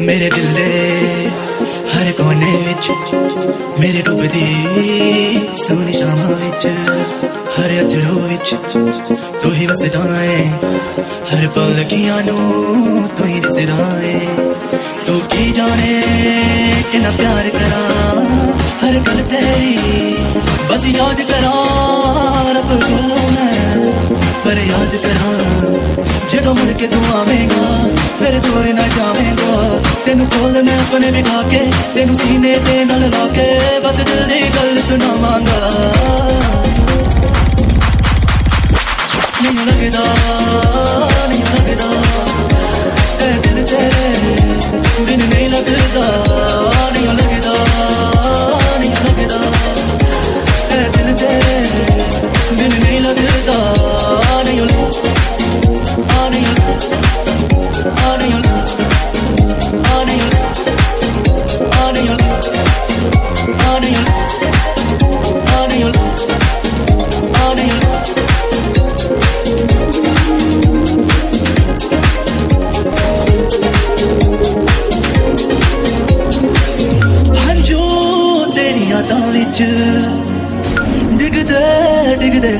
ਮੇਰੇ ਦਿਲ ਦੇ ਹਰ ਕੋਨੇ ਵਿੱਚ ਮੇਰੇ ਡੁੱਬਦੀ ਸੋਹਣੀ ਸ਼ਾਮਾਂ ਵਿੱਚ ਹਰ ਅਥਰੂ ਵਿੱਚ ਤੂੰ ਹੀ ਵਸਦਾ ਏ ਹਰ ਪਲ ਕੀਆਂ ਨੂੰ ਤੂੰ ਹੀ ਦਿਸਦਾ ਏ ਤੂੰ ਕੀ ਜਾਣੇ ਕਿੰਨਾ ਪਿਆਰ ਕਰਾਂ ਹਰ ਗੱਲ ਤੇਰੀ ਬਸ ਯਾਦ ਕਰਾਂ ਰੱਬ ਕੋਲੋਂ ਮੈਂ ਪਰ ਯਾਦ ਕਰਾਂ ਜਦੋਂ ਮੁੜ ਕੇ ਤੂੰ ਆਵੇਂਗਾ ਫਿਰ ਦੂਰ ਨਾ ਜਾਵੇਂਗਾ ਤੈਨੂੰ ਕੋਲ ਮੈਂ ਆਪਣੇ ਬਿਠਾ ਕੇ ਤੈਨੂੰ ਸੀਨੇ ਤੇ ਨਾਲ ਲਾ ਕੇ ਬਸ ਦਿਲ ਦੀ ਗੱਲ ਸੁਣਾਵਾਂਗਾ ਨਹੀਂ ਲੱਗਦਾ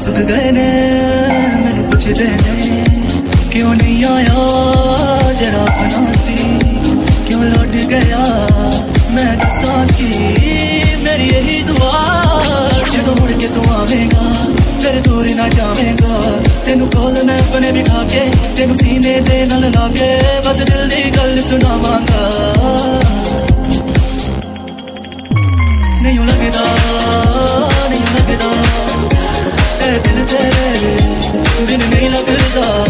ਸੁੱਕ ਗਏ ਨੇ ਮੈਨੂੰ ਪੁੱਛਦੇ ਨੇ ਕਿਉਂ ਨਹੀਂ ਆਇਆ ਤੈਨੂੰ ਕੋਲ ਮੈਂ ਬਨੇ ਬਿਠਾ ਕੇ ਤੈਨੂੰ ਸੀਨੇ ਦੇ ਨਾਲ ਲਾ ਕੇ ਬਸ ਦਿਲ ਦੀ ਗੱਲ ਸੁਣਾਵਾਂਗਾ ਨਹੀਂ ਲੱਗਦਾ ਨਹੀਂ ਲੱਗਦਾ ਇਹ ਦਿਲ ਤੇਰੇ ਬਿਨ ਨਹੀਂ ਲੱਗਦਾ